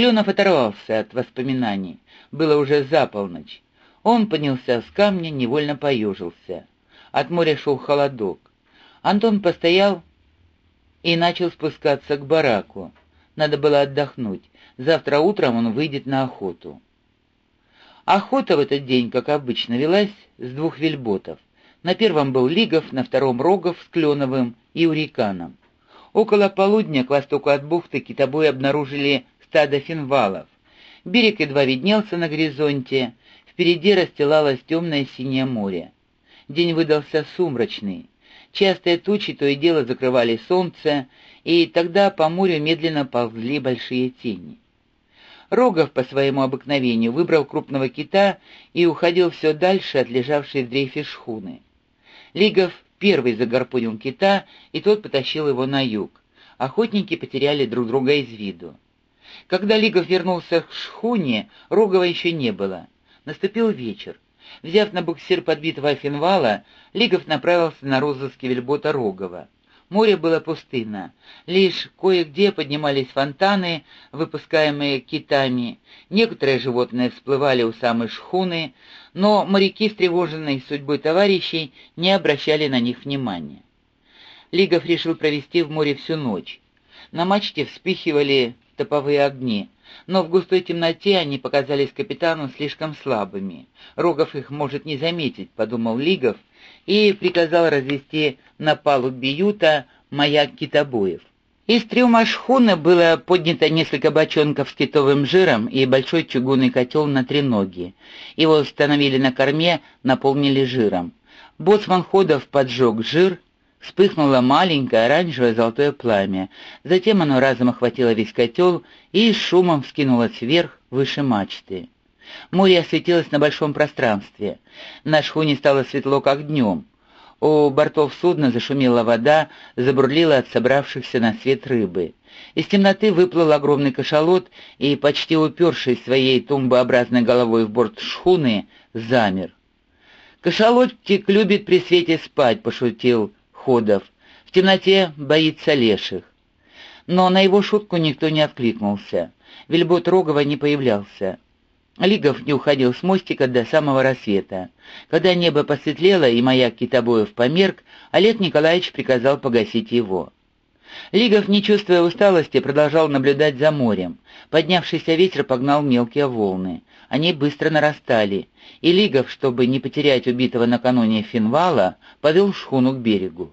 Кленов оторвался от воспоминаний. Было уже за полночь. Он поднялся с камня, невольно поежился. От моря шел холодок. Антон постоял и начал спускаться к бараку. Надо было отдохнуть. Завтра утром он выйдет на охоту. Охота в этот день, как обычно, велась с двух вельботов. На первом был Лигов, на втором Рогов с Кленовым и Уриканом. Около полудня к востоку от бухты китобои обнаружили стадо финвалов. Берег едва виднелся на горизонте, впереди расстилалось темное синее море. День выдался сумрачный. Частые тучи то и дело закрывали солнце, и тогда по морю медленно ползли большие тени. Рогов по своему обыкновению выбрал крупного кита и уходил все дальше от лежавшей в дрейфе шхуны. Лигов первый загорпунил кита, и тот потащил его на юг. Охотники потеряли друг друга из виду. Когда Лигов вернулся к шхуне, Рогова еще не было. Наступил вечер. Взяв на буксир подбитого финвала, Лигов направился на розыски вельбота Рогова. Море было пустынно. Лишь кое-где поднимались фонтаны, выпускаемые китами. Некоторые животные всплывали у самой шхуны, но моряки, встревоженные судьбой товарищей, не обращали на них внимания. Лигов решил провести в море всю ночь. На мачте вспихивали топовые огни, но в густой темноте они показались капитану слишком слабыми. Рогов их может не заметить, подумал Лигов, и приказал развести на палубе юта маяк китобоев. Из трюма шхуны было поднято несколько бочонков с китовым жиром и большой чугунный котел на треноги. Его установили на корме, наполнили жиром. Боцман Ходов поджег жир, вспыхнуло маленькое оранжевое золотое пламя. Затем оно разом охватило весь котел и шумом вскинулось вверх, выше мачты. Море осветилось на большом пространстве. На шхуне стало светло, как днем. У бортов судна зашумела вода, забурлила от собравшихся на свет рыбы. Из темноты выплыл огромный кашалот и, почти упершись своей тумбообразной головой в борт шхуны, замер. «Кашалотик любит при свете спать», — пошутил Ходов. «В темноте боится леших». Но на его шутку никто не откликнулся. Вельбот Рогова не появлялся. Лигов не уходил с мостика до самого рассвета. Когда небо посветлело и маяк китобоев померк, Олег Николаевич приказал погасить его. Лигов, не чувствуя усталости, продолжал наблюдать за морем. Поднявшийся ветер погнал мелкие волны. Они быстро нарастали, и Лигов, чтобы не потерять убитого накануне финвала, повел шхуну к берегу.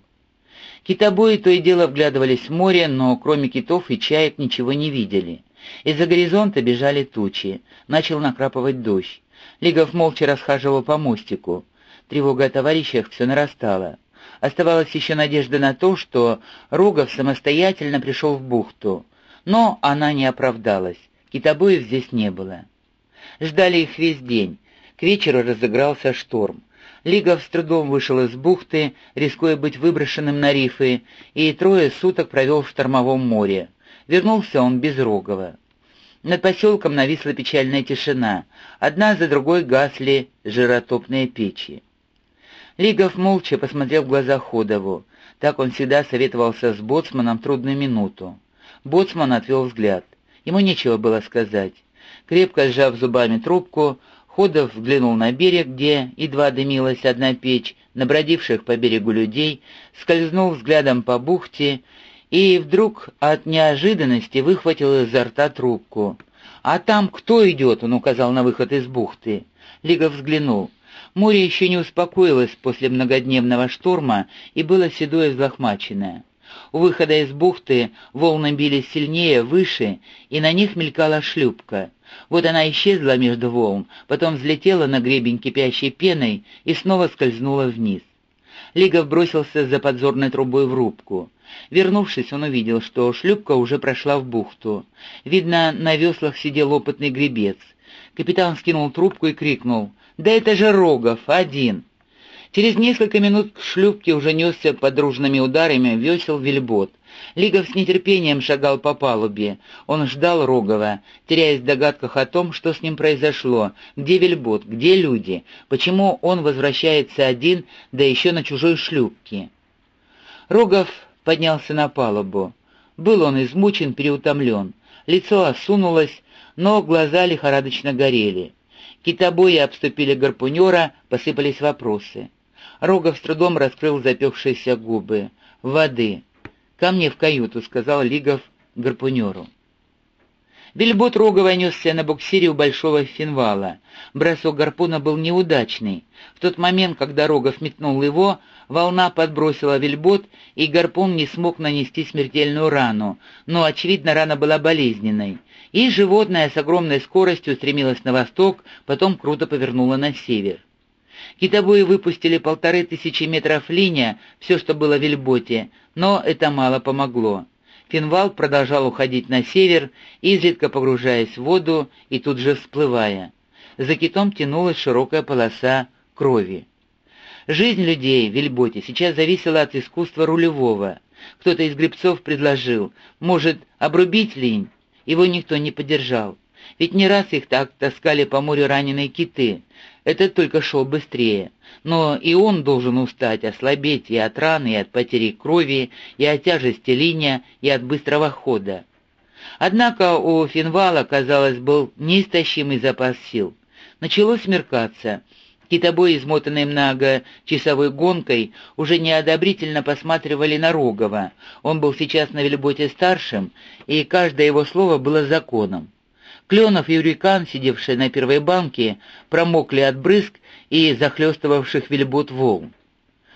Китобои то и дело вглядывались в море, но кроме китов и чаек ничего не видели. Из-за горизонта бежали тучи. Начал накрапывать дождь. Лигов молча расхаживал по мостику. Тревога о товарищах все нарастала. Оставалась еще надежда на то, что Рогов самостоятельно пришел в бухту. Но она не оправдалась. Китобоев здесь не было. Ждали их весь день. К вечеру разыгрался шторм. Лигов с трудом вышел из бухты, рискуя быть выброшенным на рифы, и трое суток провел в штормовом море. Вернулся он без Рогова. Над поселком нависла печальная тишина. Одна за другой гасли жиротопные печи. Лигов молча посмотрел в глаза Ходову. Так он всегда советовался с боцманом трудную минуту. Боцман отвел взгляд. Ему нечего было сказать. Крепко сжав зубами трубку, Ходов взглянул на берег, где едва дымилась одна печь, набродивших по берегу людей, скользнул взглядом по бухте и вдруг от неожиданности выхватил изо рта трубку. «А там кто идет?» — он указал на выход из бухты. Лига взглянул. Море еще не успокоилось после многодневного шторма и было седое взлохмаченное. У выхода из бухты волны бились сильнее, выше, и на них мелькала шлюпка. Вот она исчезла между волн, потом взлетела на гребень кипящей пеной и снова скользнула вниз. Лигов бросился за подзорной трубой в рубку. Вернувшись, он увидел, что шлюпка уже прошла в бухту. Видно, на веслах сидел опытный гребец. Капитан скинул трубку и крикнул «Да это же Рогов, один!» Через несколько минут к шлюпке уже несся под дружными ударами весел вельбот. Лигов с нетерпением шагал по палубе. Он ждал Рогова, теряясь в догадках о том, что с ним произошло, где вельбот, где люди, почему он возвращается один, да еще на чужой шлюпке. Рогов поднялся на палубу. Был он измучен, переутомлен. Лицо осунулось, но глаза лихорадочно горели. Китобои обступили гарпунера, посыпались вопросы. Рогов с трудом раскрыл запекшиеся губы. «Воды!» «Ко мне в каюту», — сказал Лигов гарпунеру. Вельбот Рогова несся на буксире у большого финвала. Бросок гарпуна был неудачный. В тот момент, когда Рогов метнул его, волна подбросила вельбот, и гарпун не смог нанести смертельную рану, но, очевидно, рана была болезненной. И животное с огромной скоростью стремилось на восток, потом круто повернуло на север. Китобои выпустили полторы тысячи метров линия, все, что было в вельботе, но это мало помогло. Финвал продолжал уходить на север, изредка погружаясь в воду и тут же всплывая. За китом тянулась широкая полоса крови. Жизнь людей в Вильботе сейчас зависела от искусства рулевого. Кто-то из гребцов предложил, может, обрубить линь? Его никто не поддержал. Ведь не раз их так таскали по морю раненые киты. Это только шел быстрее. Но и он должен устать, ослабеть и от раны, и от потери крови, и от тяжести линия, и от быстрого хода. Однако у Финвала, казалось, был неистощимый запас сил. Начало смеркаться. Китобои, измотанные многочасовой гонкой, уже неодобрительно посматривали на Рогова. Он был сейчас на вельботе старшим, и каждое его слово было законом. Кленов и Урикан, сидевшие на первой банке, промокли от брызг и захлестывавших вельбот волн.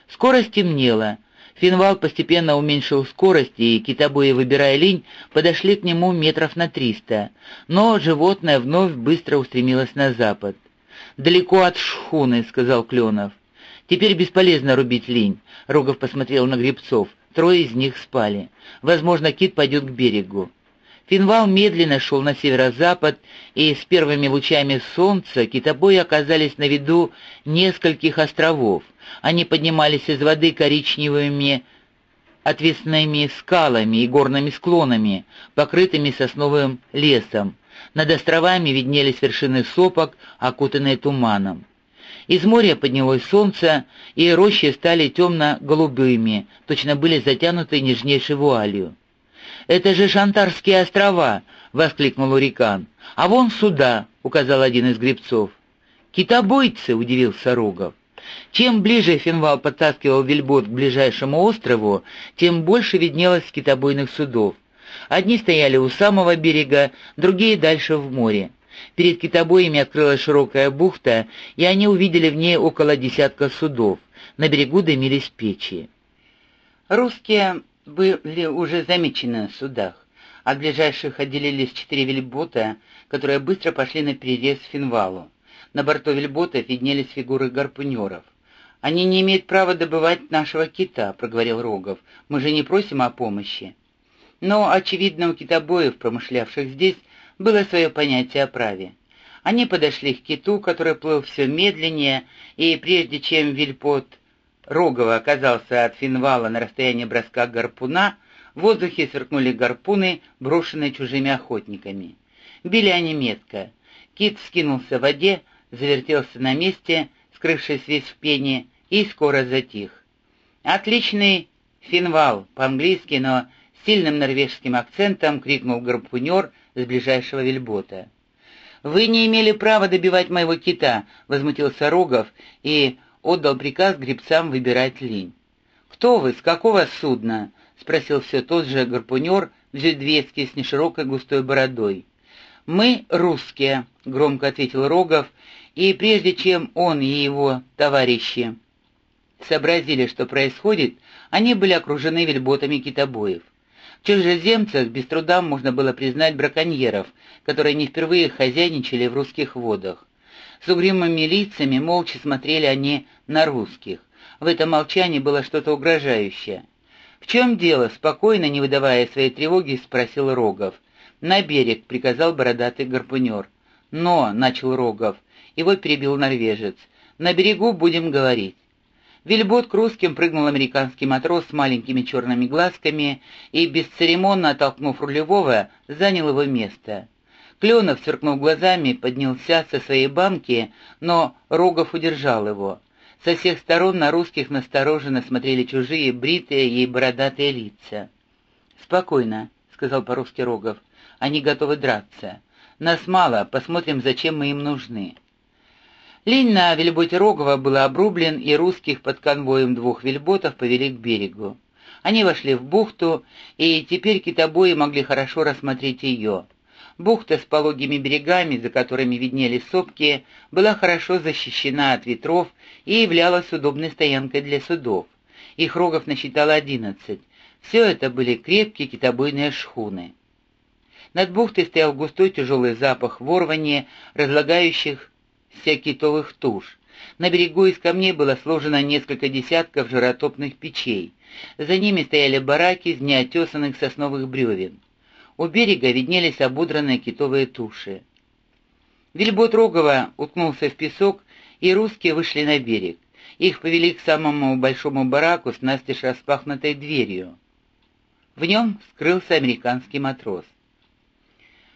Скоро стемнело. Финвал постепенно уменьшил скорость, и китобои, выбирая линь, подошли к нему метров на триста. Но животное вновь быстро устремилось на запад. «Далеко от шхуны», — сказал Кленов. «Теперь бесполезно рубить линь», — Рогов посмотрел на гребцов. Трое из них спали. «Возможно, кит пойдет к берегу». Финвал медленно шел на северо-запад, и с первыми лучами солнца китобои оказались на виду нескольких островов. Они поднимались из воды коричневыми отвесными скалами и горными склонами, покрытыми сосновым лесом. Над островами виднелись вершины сопок, окутанные туманом. Из моря поднялось солнце, и рощи стали темно-голубыми, точно были затянуты нежнейшей вуалью. «Это же Шантарские острова!» — воскликнул Урикан. «А вон сюда!» — указал один из гребцов. «Китобойцы!» — удивился Рогов. Чем ближе Финвал подтаскивал вельбот к ближайшему острову, тем больше виднелось китобойных судов. Одни стояли у самого берега, другие дальше в море. Перед китобоями открылась широкая бухта, и они увидели в ней около десятка судов. На берегу дымились печи. Русские были уже замечены на судах. От ближайших отделились четыре вельбота, которые быстро пошли на перерез Финвалу. На борту вельботов виднелись фигуры гарпунеров. «Они не имеют права добывать нашего кита», — проговорил Рогов. «Мы же не просим о помощи». Но, очевидно, у китобоев, промышлявших здесь, было свое понятие о праве. Они подошли к киту, который плыл все медленнее, и прежде чем вельпот Рогова оказался от финвала на расстоянии броска гарпуна, в воздухе сверкнули гарпуны, брошенные чужими охотниками. Били они метко. Кит вскинулся в воде, завертелся на месте, скрывшись весь в пене, и скоро затих. «Отличный финвал!» по-английски, но с сильным норвежским акцентом крикнул гарпунер с ближайшего вельбота. «Вы не имели права добивать моего кита!» — возмутился Рогов, и отдал приказ гребцам выбирать линь. «Кто вы? С какого судна?» — спросил все тот же гарпунер в Зюдвеске с неширокой густой бородой. «Мы русские», — громко ответил Рогов, и прежде чем он и его товарищи сообразили, что происходит, они были окружены вельботами китобоев. В чужеземцах без труда можно было признать браконьеров, которые не впервые хозяйничали в русских водах. С угрюмыми лицами молча смотрели они на русских. В этом молчании было что-то угрожающее. «В чем дело?» — спокойно, не выдавая своей тревоги, спросил Рогов. «На берег», — приказал бородатый гарпунер. «Но», — начал Рогов, его перебил норвежец, — «на берегу будем говорить». Вильбот к русским прыгнул американский матрос с маленькими черными глазками и, бесцеремонно оттолкнув рулевого, занял его место. Кленов, сверкнув глазами, поднялся со своей банки, но Рогов удержал его. Со всех сторон на русских настороженно смотрели чужие бритые и бородатые лица. «Спокойно», — сказал по-русски Рогов, — «они готовы драться». Нас мало, посмотрим, зачем мы им нужны». Линь на вельботе Рогова был обрублен, и русских под конвоем двух вельботов повели к берегу. Они вошли в бухту, и теперь китобои могли хорошо рассмотреть ее. Бухта с пологими берегами, за которыми виднелись сопки, была хорошо защищена от ветров и являлась удобной стоянкой для судов. Их Рогов насчитал одиннадцать. Все это были крепкие китобойные шхуны. Над бухтой стоял густой тяжелый запах ворвания, разлагающих вся китовых туш. На берегу из камней было сложено несколько десятков жиротопных печей. За ними стояли бараки из неотесанных сосновых бревен. У берега виднелись ободранные китовые туши. Вильбот Рогова уткнулся в песок, и русские вышли на берег. Их повели к самому большому бараку с настежь распахнутой дверью. В нем скрылся американский матрос.